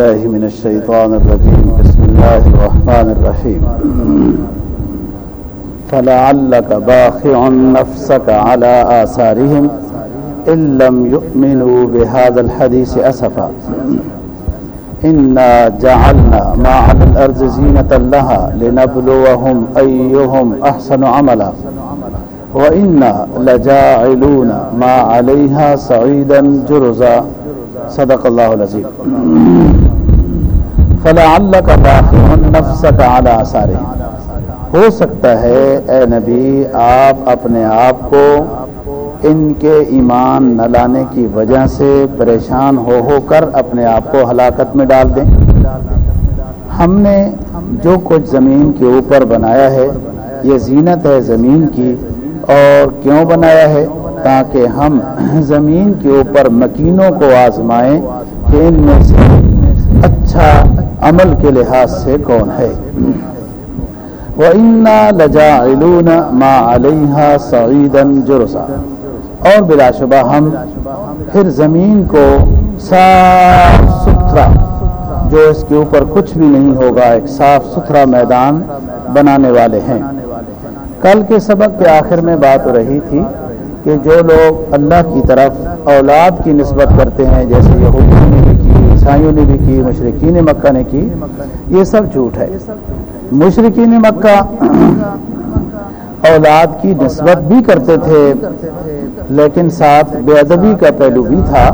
بالله من الشيطان الرجيم. بسم الله الرحمن الرحيم. فلعلك باخع نفسك على آثارهم إن لم يؤمنوا بهذا الحديث أسفا. إنا جعلنا ما على الأرض زينة لها لنبلوهم أيهم أحسن عملا. وإنا لجاعلون ما عليها صعيدا جرزا. صدق الله العظيم. فلعلك باخع نفسك على آثارهم ہو سکتا ہے، اے نبی، آپ اپنے آپ کو ان کے ایمان نہ لانے کی وجہ سے پریشان ہو ہو کر اپنے آپ کو ہلاکت میں ڈال دیں۔ ہم نے جو کچھ زمین کے اوپر بنایا ہے، یہ زینت ہے زمین کی۔ اور کیوں بنایا ہے؟ تاکہ ہم زمین کے اوپر مکینوں کو آزمائیں کہ ان میں سے اچھا عمل کے لحاظ سے کون ہے؟ وَإِنَّا لَجَاعِلُونَ مَا عَلَيْهَا سَعِيدًا جُرُسًا اور بلا شبہ ہم پھر زمین کو صاف ستھرا، جو اس کے اوپر کچھ بھی نہیں ہوگا، ایک صاف ستھرا میدان بنانے والے ہیں۔ کل کے سبق کے آخر میں بات ہو رہی تھی کہ جو لوگ اللہ کی طرف اولاد کی نسبت کرتے ہیں، جیسے یہودیوں نے بھی عیسائیوں نے بھی کی مشرقین مکہ نے کی، یہ سب جھوٹ ہے۔ مشرقین مکہ اولاد کی نسبت بھی کرتے تھے، لیکن ساتھ بے ادبی کا پہلو بھی تھا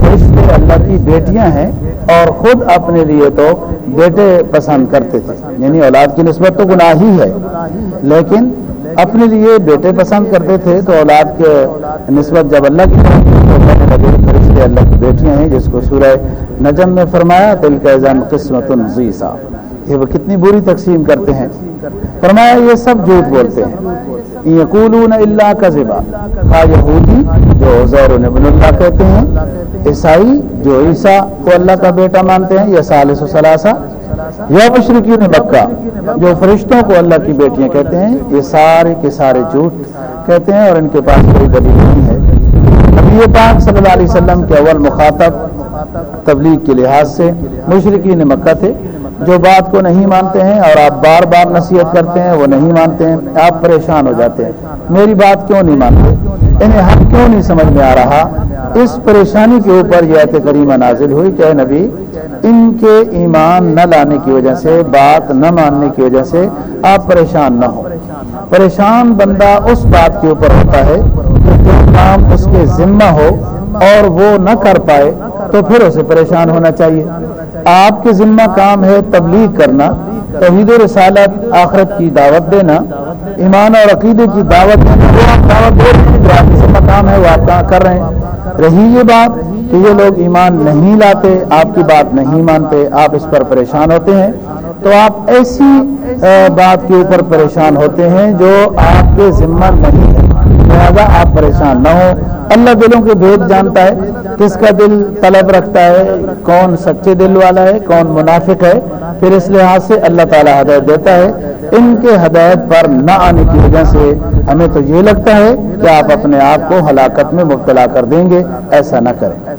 فرشتے اللہ کی بیٹیاں ہیں اور خود اپنے لیے تو بیٹے پسند کرتے تھے۔ یعنی اولاد کی نسبت تو گناہ ہی ہے، لیکن اپنے لیے بیٹے پسند کرتے تھے تو اولاد کے نسبت جب اللہ کی تو کہنے لگے فرشتے اللہ کی بیٹیاں ہیں، جس کو سورہ نجم میں فرمایا دل کا ایزان قسمت الزیسا یہ وہ کتنی بری تقسیم کرتے ہیں۔ فرمایا، یہ سب جھوٹ بولتے ہیں۔ یقولون اللہ کا ذبا خا یہودی، جو زور ابن اللہ کہتے ہیں، عیسائی، جو عیسیٰ کو اللہ کا بیٹا مانتے ہیں، یا سالس و ثلاثہ، یا مشرقین مکہ، جو فرشتوں کو اللہ کی بیٹیاں کہتے ہیں، یہ سارے کے سارے جھوٹ کہتے ہیں اور ان کے پاس کوئی دلیل نہیں۔ نبی پاک صلی اللہ علیہ وسلم کے اول مخاطب تبلیغ کے لحاظ سے مشرقین مکہ تھے، جو بات کو نہیں مانتے ہیں اور آپ بار بار نصیحت کرتے ہیں، وہ نہیں مانتے ہیں، آپ پریشان ہو جاتے ہیں۔ میری بات کیوں نہیں مانتے؟ انہیں حق کیوں نہیں سمجھ میں آ رہا؟ اس پریشانی کے اوپر یہ آیت کریمہ نازل ہوئی کہ نبی، ان کے ایمان نہ لانے کی وجہ سے، بات نہ ماننے کی وجہ سے آپ پریشان نہ ہو پریشان بندہ اس بات کے اوپر ہوتا ہے کہ جو کام اس کے ذمہ ہو اور وہ نہ کر پائے تو پھر اسے پریشان ہونا چاہیے۔ آپ کے ذمہ کام ہے تبلیغ کرنا، توحید و رسالت، آخرت کی دعوت دینا، ایمان اور عقیدے کی دعوت دینا۔ وہ آپ دعوت دے رہے ہیں جو آپ ذمہ کام ہے وہ آپ کر رہے ہیں۔ رہی یہ بات کہ یہ لوگ ایمان نہیں لاتے، آپ کی بات نہیں مانتے، آپ اس پر پریشان ہوتے ہیں۔ تو آپ ایسی بات کے اوپر پریشان ہوتے ہیں جو آپ کے ذمہ نہیں ہے۔ لہٰذا آپ پریشان نہ ہو اللہ دلوں کے بھید جانتا ہے کس کا دل طلب رکھتا ہے، کون سچے دل والا ہے، کون منافق ہے۔ پھر اس لحاظ سے اللہ تعالیٰ ہدایت دیتا ہے۔ ان کے ہدایت پر نہ آنے کی وجہ سے ہمیں تو یہ لگتا ہے کہ آپ اپنے آپ کو ہلاکت میں مبتلا کر دیں گے۔ ایسا نہ کریں۔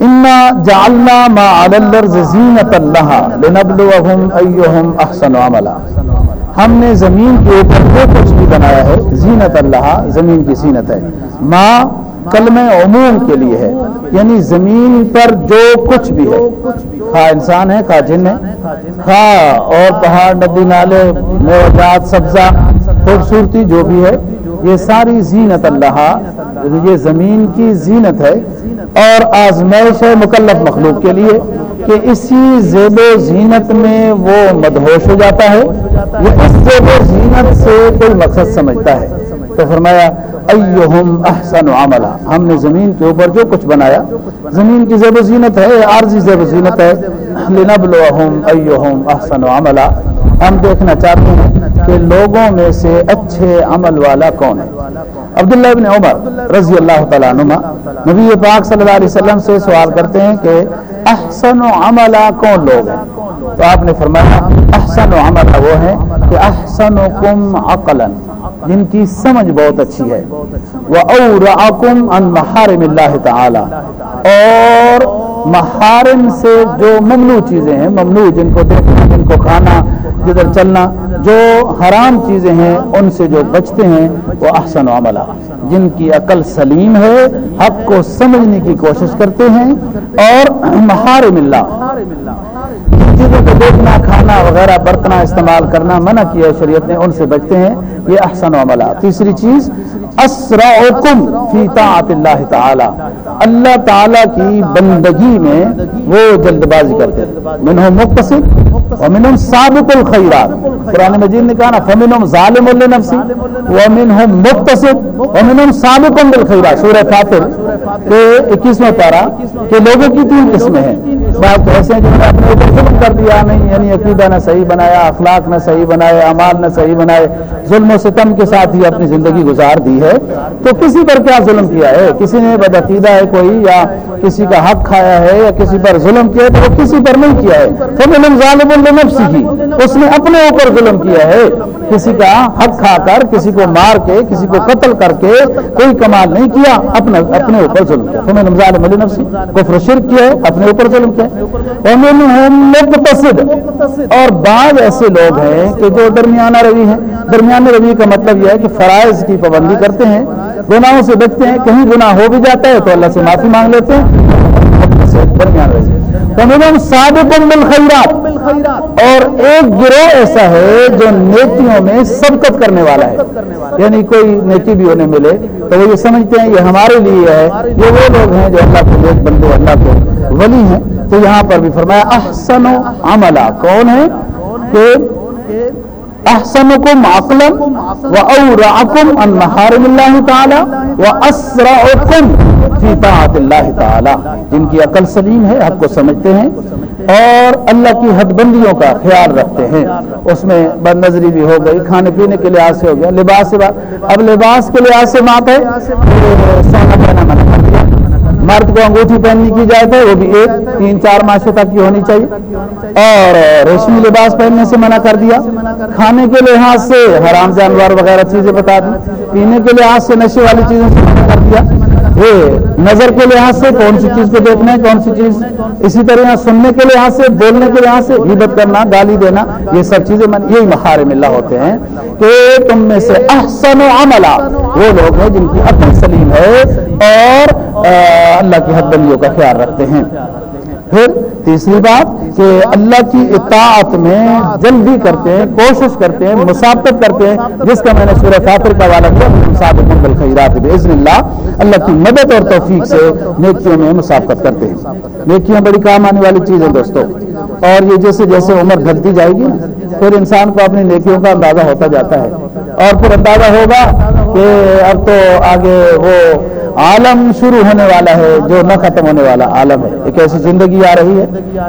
انا جعلنا ما على الارض زینت اللہ لنبلوهم ایہم احسن عملا۔ ہم نے زمین کے اوپر جو کچھ بھی بنایا ہے، زینت اللہ، زمین کی زینت ہے۔ ما کلمہ عموم کے لیے ہے یعنی زمین پر جو کچھ بھی ہے۔ خواہ انسان ہے، خواہ جن ہے۔ خواہ اور پہاڑ، ندی، نالے، موجات، سبزہ، خوبصورتی جو بھی ہے، یہ ساری زینت اللہ، یہ زمین کی زینت ہے۔ اور آزمائش ہے مکلف مخلوق کے لیے۔ کہ اسی زیب و زینت میں وہ مدہوش ہو جاتا ہے یہ اس زیب و زینت سے کوئی مقصد سمجھتا ہے۔ تو فرمایا، ایہم احسن عملہ ہم نے زمین کے اوپر جو کچھ بنایا، زمین کی زیب و زینت ہے، عارضی زیب و زینت ہے۔ لنبلوہم ایہم احسن عملہ ہم دیکھنا چاہتے ہیں کہ لوگوں میں سے اچھے عمل والا کون ہے؟ عبداللہ ابن عمر رضی اللہ تعالیٰ عنہ نبی پاک صلی اللہ علیہ وسلم سے سوال کرتے ہیں کہ احسن عملہ کون لوگ ہیں؟ تو آپ نے فرمایا، احسن عملہ وہ ہیں کہ احسنکم عقلا، جن کی سمجھ بہت اچھی ہے۔ وہ اور ان محارم اللہ تعالی اور محارم سے جو ممنوع چیزیں ہیں، ممنوع جن کو دیکھنا، جن کو کھانا، جدھر چلنا، جو حرام چیزیں ہیں، ان سے جو بچتے ہیں، وہ احسن و عملہ۔ جن کی عقل سلیم ہے، حق کو سمجھنے کی کوشش کرتے ہیں، اور محارم اللہ۔ جن چیزوں کو دیکھنا، کھانا وغیرہ، برتنا، استعمال کرنا، منع کیا ہے شریعت نے، ان سے بچتے ہیں، یہ احسن و عملہ۔ تیسری چیز اسرعکم فی طاعت اللہ تعالی۔ اللہ تعالی کی بندگی میں وہ جلد بازی کرتے ہیں۔ منہم مقتصد ومنہم سابق الخیرات۔ قرآن مجید نے کہا نا فمنہم ظالم لنفسی ومنہم مقتصد ومنہم سابق بالخیرات سورہ فاتر کہ اکیسویں پارا کہ لوگوں کی تین قسمیں ہیں۔ بعض ایسے ہیں جنہوں نے اپنے اوپر ظلم کر دیا، نہیں یعنی عقیدہ نہ صحیح بنایا، اخلاق نہ صحیح بنائے، اعمال نہ صحیح بنائے، ظلم و ستم کے ساتھ ہی اپنی زندگی گزار دی ہے۔ تو کسی پر کیا ظلم کیا ہے؟ کسی نے بدعقیدہ ہے کوئی، یا کسی کا حق کھایا ہے، یا کسی پر ظلم کیا ہے، تو وہ کسی پر نہیں کیا ہے۔ تو ظالم النفسی کی اس نے اپنے اوپر ظلم کیا ہے، کسی کا حق کھا کر، کسی کو مار کے، کسی کو قتل کر کے کوئی کمال نہیں کیا، اپنے اپنے اوپر ظلم کیا۔ تو میں ظالم النفسی کفر شرک کیا ہے، اپنے اوپر ظلم کیا ہے۔ اور بعض ایسے لوگ ہیں کہ جو درمیانہ روی ہیں۔ درمیانہ روی کا مطلب یہ ہے کہ فرائض کی پابندی کرتے ہیں، گناہوں سے بچتے ہیں، کہیں گناہ ہو بھی جاتا ہے تو اللہ سے معافی مانگ لیتے ہیں۔ اور ایک گروہ ایسا ہے جو نیکیوں میں سبقت کرنے والا ہے۔ یعنی کوئی نیکی بھی انہیں ملے۔ تو وہ یہ سمجھتے ہیں، یہ ہمارے لیے ہے۔ یہ وہ لوگ ہیں جو اللہ کے نیک بندے، اللہ کے ولی ہیں۔ تو یہاں پر بھی فرمایا احسن و عملہ کون ہے کہ احسنکم عقلا و اورعکم ان محارم اللہ تعالی و اسرعکم فی طاعت اللہ تعالی جن کی عقل سلیم ہے، حق کو سمجھتے ہیں اور اللہ کی حد بندیوں کا خیال رکھتے ہیں۔ اس میں بد نظری بھی ہو گئی، کھانے پینے کے لحاظ سے ہو گیا، لباس سے بات۔ اب لباس کے لحاظ سے بات ہے سونا پہنا مطلب منع کر مرد کو انگوٹھی پہننی کی جائے تو وہ بھی ایک تین چار ماشے تک کی ہونی چاہیے۔ اور ریشمی لباس پہننے سے منع کر دیا۔ کھانے کے لحاظ سے حرام جانور وغیرہ چیزیں بتا دی پینے کے لحاظ سے نشے والی چیزوں سے منع کر دیا۔ یہ نظر کے لحاظ سے کون سی چیز کو دیکھنا ہے، کون سی چیز اسی طرح سننے کے لحاظ سے، بولنے کے لحاظ سے غیبت کرنا، گالی دینا، یہ سب چیزیں یہی محارم اللہ ہوتے ہیں۔ کہ تم میں سے احسن و عملہ وہ لوگ ہیں جن کی عقل سلیم ہے اور اللہ کی حد بندیوں کا خیال رکھتے ہیں۔ پھر تیسری بات کہ اللہ کی اطاعت میں جلدی کرتے ہیں، کوشش کرتے ہیں مسابقت کرتے ہیں، جس کا میں نے سورہ فاتر کا والا کیا مسابق بالخیرات باذن اللہ۔ اللہ کی مدد اور توفیق سے نیکیوں میں مسابقت کرتے ہیں۔ نیکیاں بڑی کام آنے والی چیز ہے دوستوں اور یہ جیسے جیسے عمر گھٹتی جائے گی، پھر انسان کو اپنی نیکیوں کا اندازہ ہوتا جاتا ہے۔ اور پھر اندازہ ہوگا کہ اب تو آگے وہ عالم شروع ہونے والا ہے جو نہ ختم ہونے والا عالم ہے۔ ایک ایسی زندگی آ رہی ہے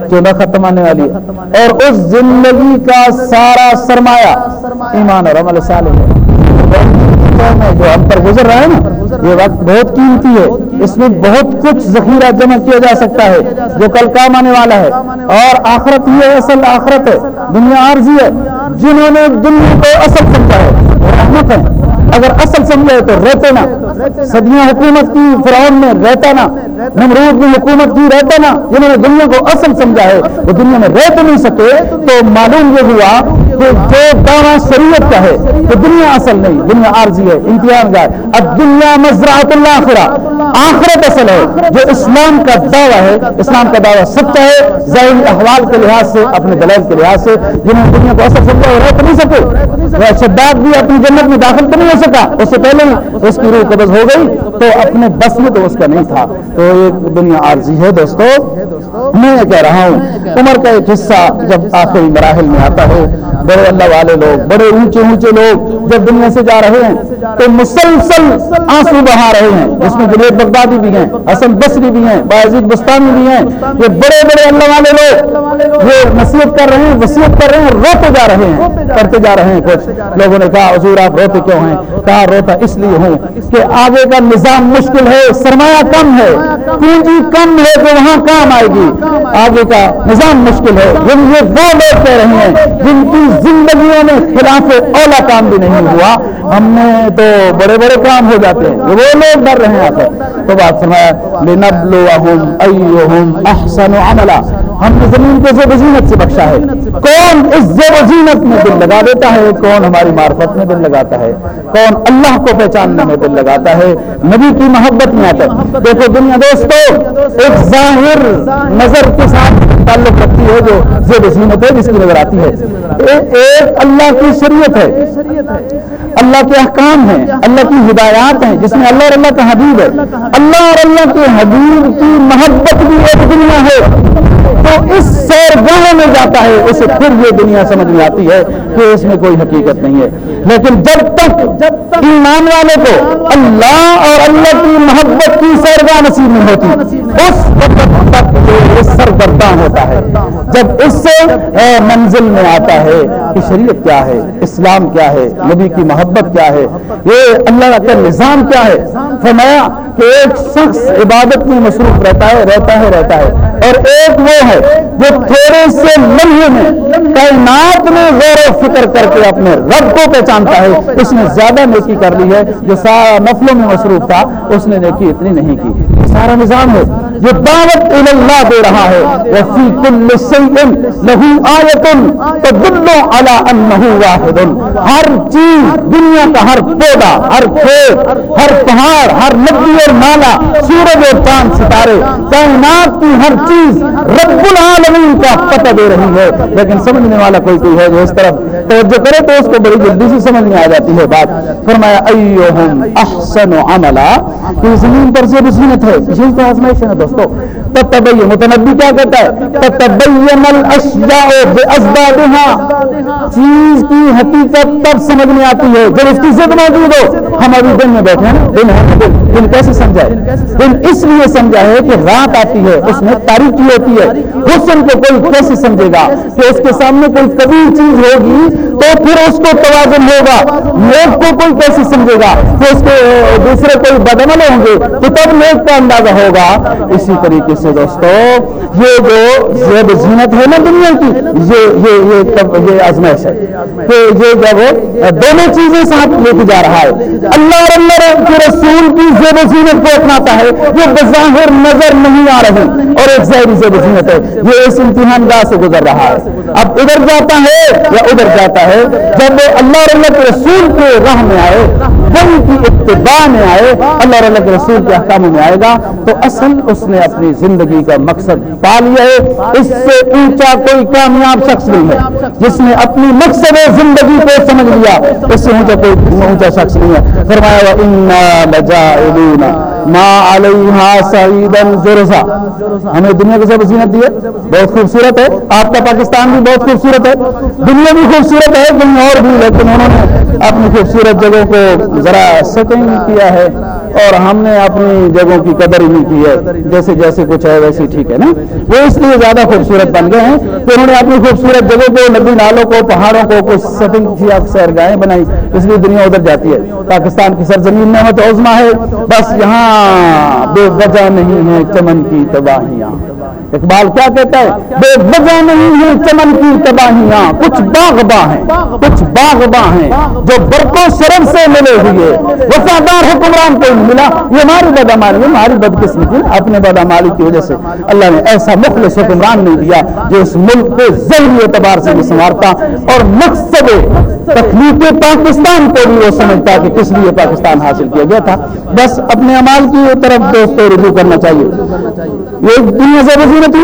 جو نہ ختم ہونے والی ہے۔ اور اس زندگی کا سارا سرمایہ ایمان اور عمل صالح ہے۔ جو ہم پر گزر رہا ہے نا، یہ وقت بہت قیمتی ہے۔ اس میں بہت کچھ ذخیرہ جمع کیا جا سکتا ہے، جو کل کام آنے والا ہے۔ اور آخرت یہ اصل آخرت ہے۔ دنیا عارضی ہے، جنہوں نے دنیا کو اصل سمجھا ہے رحمت ہے۔ اگر اصل سمجھے تو رہتے نا۔ صدیاں حکومت کی فرعون میں رہتا نا۔ نمرود نے حکومت کی رہتا نا۔ جنہوں نے دنیا کو اصل سمجھا ہے۔ وہ دنیا میں رہ تو نہیں سکے تو معلوم یہ ہوا کہ جو دعویٰ شریعت کا ہے، وہ دنیا اصل نہیں، دنیا عارضی ہے، امتحان گاہ اب دنیا مزرعت اللہ آخرا آخرت اصل ہے۔ جو اسلام کا دعویٰ ہے، اسلام کا دعویٰ سچا ہے، ظاہری احوال کے لحاظ سے، اپنے دلائل کے لحاظ سے جنہوں نے دنیا کو اصل سمجھا وہ رہ تو نہیں سکے۔ شداد بھی اپنی جنت میں داخل تو نہیں ہو سکا، اس سے پہلے اس کی روح قبض ہو گئی، تو اپنے بس میں تو اس کا نہیں تھا۔ تو ایک دنیا عارضی ہے دوستو۔ میں یہ کہہ رہا ہوں، عمر کا ایک حصہ جب آخری مراحل میں آتا ہے بڑے اللہ والے لوگ، بڑے اونچے اونچے لوگ جب دنیا سے جا رہے ہیں تو مسلسل آنسو بہا رہے ہیں۔ اس میں جنید بغدادی بھی ہیں، حسن بصری بھی ہیں باعزید بستانی بھی ہیں۔ یہ بڑے بڑے اللہ والے لوگ یہ نصیحت کر رہے ہیں وسیعت کر رہے ہیں، روتے جا رہے ہیں، کرتے جا رہے ہیں۔ کچھ لوگوں نے کہا، حضور آپ روتے کیوں ہیں؟ کہا، روتا اس لیے ہوں کہ آگے کا نظام مشکل ہے، سرمایہ کم ہے، پونجی کم ہے تو وہاں کام آئے گی۔ آگے کا نظام مشکل ہے۔ یہ وہ لوگ کہہ رہے ہیں جن کی زندگیوں میں خلاف اولا کام بھی نہیں ہوا۔ ہم نے تو بڑے بڑے کام ہو جاتے ہیں۔ وہ لوگ ڈر رہے ہیں آخر۔ تو بات فرمایا، لنبلوہم ایہم احسن عملا۔ ہم نے زمین کو زیب زینت سے بخشا ہے۔ کون اس زیب زینت میں دل لگا دیتا ہے؟ کون ہماری معرفت میں دل لگاتا ہے؟ کون اللہ کو پہچاننے میں دل لگاتا ہے؟ نبی کی محبت میں آتا ہے۔ دیکھو دنیا دوستو، ایک ظاہر نظر کے ساتھ تعلق رکھتی ہے جو زیب زینت ہے جس کی نظر آتی ہے۔ ایک اللہ کی شریعت ہے۔ اللہ کے احکام ہیں، اللہ کی ہدایات ہیں، جس میں اللہ اور اللہ کا حبیب ہے۔ اللہ اور اللہ کے حبیب کی محبت بھی ایک دنیا ہے۔ تو اس سیر میں جاتا ہے، اسے پھر یہ دنیا سمجھ میں آتی ہے کہ اس میں کوئی حقیقت نہیں ہے۔ لیکن جب تک جب تک ایمان والے کو اللہ اور اللہ کی محبت کی سیرگاہ نصیب نہیں ہوتی، اس وقت تک یہ سرگرداں ہوتا ہے۔ جب اس سے منزل میں آتا ہے کہ شریعت کیا ہے، اسلام کیا ہے، نبی کی محبت کیا ہے، یہ اللہ کا نظام کیا ہے فرمایا کہ ایک شخص عبادت میں مصروف رہتا ہے رہتا ہے رہتا ہے۔ اور ایک وہ ہے جو تھوڑے سے لمحے میں کائنات میں غور و فکر کر کے اپنے رب کو پہچانتا ہے۔ اس نے زیادہ نیکی کر لی ہے۔ جو سارا نفلوں میں مصروف تھا، اس نے نیکی اتنی نہیں کی۔ سارا نظام ہے۔ جو دعوت اللہ دے رہا ہے۔ وفی کل سیئن لہو آیتن تدلو علی انہو واحد ہر چیز دنیا کا ہر پودا، ہر کھیت، ہر پہاڑ اور ہر ندی اور نالا سورج اور چاند ستارے، کائنات کی ہر چیز رب العالمین کا پتہ دے رہی ہے۔ لیکن سمجھنے والا کوئی کوئی ہے جو اس طرف توجہ کرے تو اس کو بڑی جلدی سے سمجھ میں آ جاتی ہے بات۔ فرمایا، ایوہم احسن عملا۔ یہ زمین پر سے بھی سنت ہے یہی تو آزمائش ہے نا دوستو۔ تتبین متنبی کیا کہتا ہے؟ تتبین الاشیاء بازدادها چیز کی حقیقت تب سمجھ میں آتی ہے جب اس کی ضد موجود ہو۔ ہم ابھی دن میں بیٹھے ہیں دن ہے دن کیسے سمجھائے؟ دن اس لیے سمجھا ہے کہ رات آتی ہے اس میں تاریخی ہوتی ہے حسن کو کوئی کیسے سمجھے گا؟ کہ اس کے سامنے کوئی کبھی چیز ہوگی تو پھر اس کو توازن ہوگا۔ نیک کو کوئی کیسے سمجھے گا؟ کہ اس کے دوسرے کوئی بدمل ہوں گے تو تب نیک کا اندازہ ہوگا۔ اسی طریقے سے سے دوستو، یہ جو زیب زینت ہے نا دنیا کی، یہ یہ یہ یہ آزمائش ہے۔ کہ یہ جب دونوں چیزیں ساتھ لے کے جا رہا ہے۔ اللہ اور اللہ کے رسول کی زیب زینت کو اپناتا ہے یہ بظاہر نظر نہیں آ رہے اور ایک ظاہری زیب زینت ہے۔ یہ اس امتحان گاہ سے گزر رہا ہے۔ اب ادھر جاتا ہے یا ادھر جاتا ہے، جب وہ اللہ اور اللہ کے رسول کے راہ میں آئے وہی کی اتباع میں آئے، اللہ اور اللہ کے رسول کے احکاموں میں آئے گا، تو اصل اس نے اپنی زندگی زندگی کا مقصد پا لیا ہے، اس سے اونچا کوئی کامیاب شخص نہیں ہے۔ جس نے اپنی مقصد زندگی کو سمجھ لیا، اس سے اونچا کوئی اونچا شخص نہیں ہے۔ فرمایا لجائلون ما علیہا سعیدن زرزا ہمیں دنیا کے سب زینت دی ہے بہت خوبصورت ہے۔ آپ کا پاکستان بھی بہت خوبصورت ہے۔ دنیا بھی خوبصورت ہے، کہیں اور بھی، لیکن انہوں نے اپنی خوبصورت جگہوں کو ذرا سیٹنگ کیا ہے۔ اور ہم نے اپنی جگہوں کی قدر ہی نہیں کی ہے۔ جیسے جیسے کچھ ہے ویسے ٹھیک ہے نا۔ وہ اس لیے زیادہ خوبصورت بن گئے ہیں کہ انہوں نے اپنی خوبصورت جگہوں کو ندی نالوں کو، پہاڑوں کو، کچھ سٹنگ کی سیر گاہیں بنائی۔ اس لیے دنیا ادھر جاتی ہے۔ پاکستان کی سرزمین میں عظما ہے۔ بس یہاں بے وجہ نہیں ہے چمن کی تباہیاں۔ اقبال کیا کہتا ہے؟ بے وجہ نہیں ہے چمن کی تباہیاں، کچھ باغباں ہیں، کچھ باغباں ہیں۔ جو برقوں شرم سے ملے ہوئے، وفادار حکمران کو ملا۔ یہ ہماری بدامالی ہماری بدقسمتی اپنے بدامالی کی وجہ سے اللہ نے ایسا مخلص حکمران نہیں دیا جو اس ملک کو ذہنی اعتبار سے بھی سنوارتا اور مقصد تخلیق پاکستان کو بھی وہ سمجھتا کہ کس لیے پاکستان حاصل کیا گیا تھا۔ بس اپنے امال کی طرف دوستوں رجوع کرنا چاہیے۔ یہ دنیا سے وزیر تھی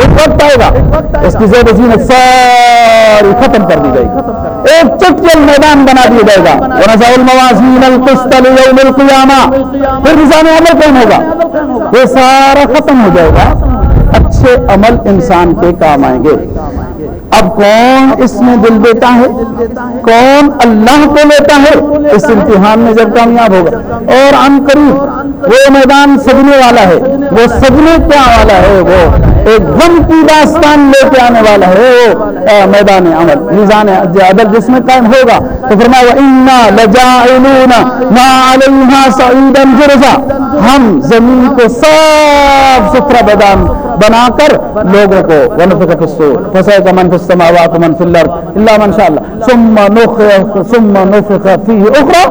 ایک وقت آئے گا، اس کی زیب زینت ساری ختم کر دی جائے گی۔ ایک چٹکل میدان بنا دیا جائے گا۔ ونزع الموازین القسط لیوم القیامہ پھر نظام عمل کون ہوگا؟ یہ سارا ختم ہو جائے گا۔ اچھے عمل انسان کے کام آئیں گے۔ اب کون اس میں دل دیتا ہے؟ کون اللہ کو لیتا ہے؟ اس امتحان میں جب کامیاب ہوگا۔ اور ان قریب، وہ میدان سجنے والا ہے۔ وہ سجنے کیا والا ہے؟ وہ ایک غم کی داستان لے کے آنے والا ہے وہ میدان عمل، میزان عدل جس میں قائم ہوگا۔ تو فرمایا انا لجاعلون ما علیہا سعیدا جرزا ہم زمین کو صاف ستھرا بدان بنا کر لوگوں کو، ونفق فی السور فسائق من فی السماوات من فی الارض الا من شاء اللہ ثم نفخ ثم نفخ فيه اخرى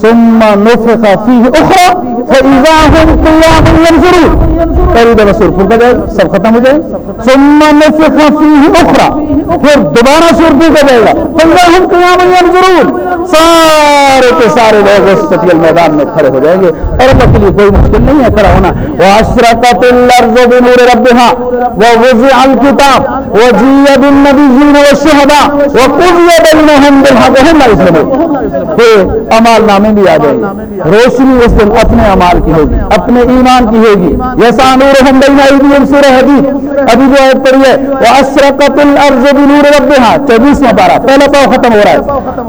ثم نفخ فيه اخرى فاذا هم قيام ينظرون قریب رسول پھر کا جائے سب ختم ہو جائے۔ ثم نفخ فيه اخرى پھر دوبارہ سور پھر کا جائے گا۔ فاذا هم قيام ينظرون سارے کے سارے لوگ اس ستیل میدان میں کھڑے ہو جائیں گے۔ اور اللہ کے لیے کوئی مشکل نہیں ہے، کھڑا ہونا۔ واشرقت الارض بنور ربها ووضع الكتاب وجيء بالنبيين والشهداء وقضي بينهم بالحق، وهم لا يظلمون۔ پھر امال نامے بھی آ جائیں گے۔ روشنی اس دن اپنے امال کی ہوگی اپنے ایمان کی ہوگی۔ یسا نورہم بین ایدیہم سورہ حدیث ابھی جو آیت پڑھی ہے واشرقت الارض بنور ربها۔ 24واں پارہ پہلا پاؤ ختم ہو رہا ہے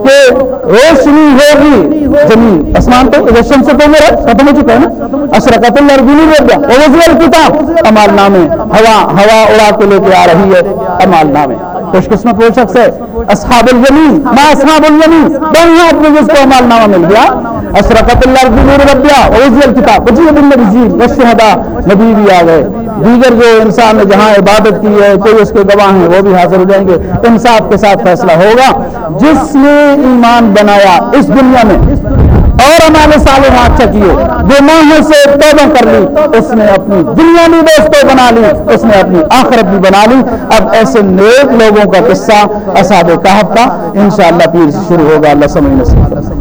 کہ روشنی ہوگی۔ زمین اسمان تو رشم سے میرا ختم ہو چکا ہے نا؟ اشرقت الارض بنور ربها۔ ووضع الكتاب امال نامے ہوا ہوا اڑا کے لے کے آ رہی ہے امال نامے خوش قسمت وہ شخص ہے۔ اصحاب الیمین، ما اصحاب الیمین؟ دونوں ہاتھ میں جس کو امال نامہ مل گیا۔ اشرقت اللہ بنور ربیا ووضع الكتاب وجیہ بالنبیین والشہداء نبی بھی آ گئے۔ دیگر جو انسان نے جہاں عبادت کی ہے، کوئی اس کے گواہ ہیں، وہ بھی حاضر ہو جائیں گے۔ انصاف کے ساتھ فیصلہ ہوگا۔ جس نے ایمان بنایا اس دنیا میں اور ہمارے سالے چکیے کیے گناہوں سے توبہ کر لی، اس نے اپنی دنیا بھی دوستوں بنا لی، اس نے اپنی آخرت بھی بنا لی۔ اب ایسے نیک لوگوں کا قصہ اصحاب کہف کا انشاءاللہ پیر سے شروع ہوگا۔ اللہ سمجھ نصیب